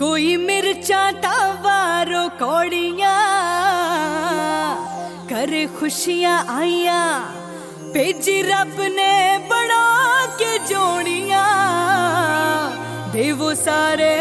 कोई मिर्चा वारो कौड़िया कर खुशियाँ आइया भेजी रब ने बड़ा के जोड़िया, देवो सारे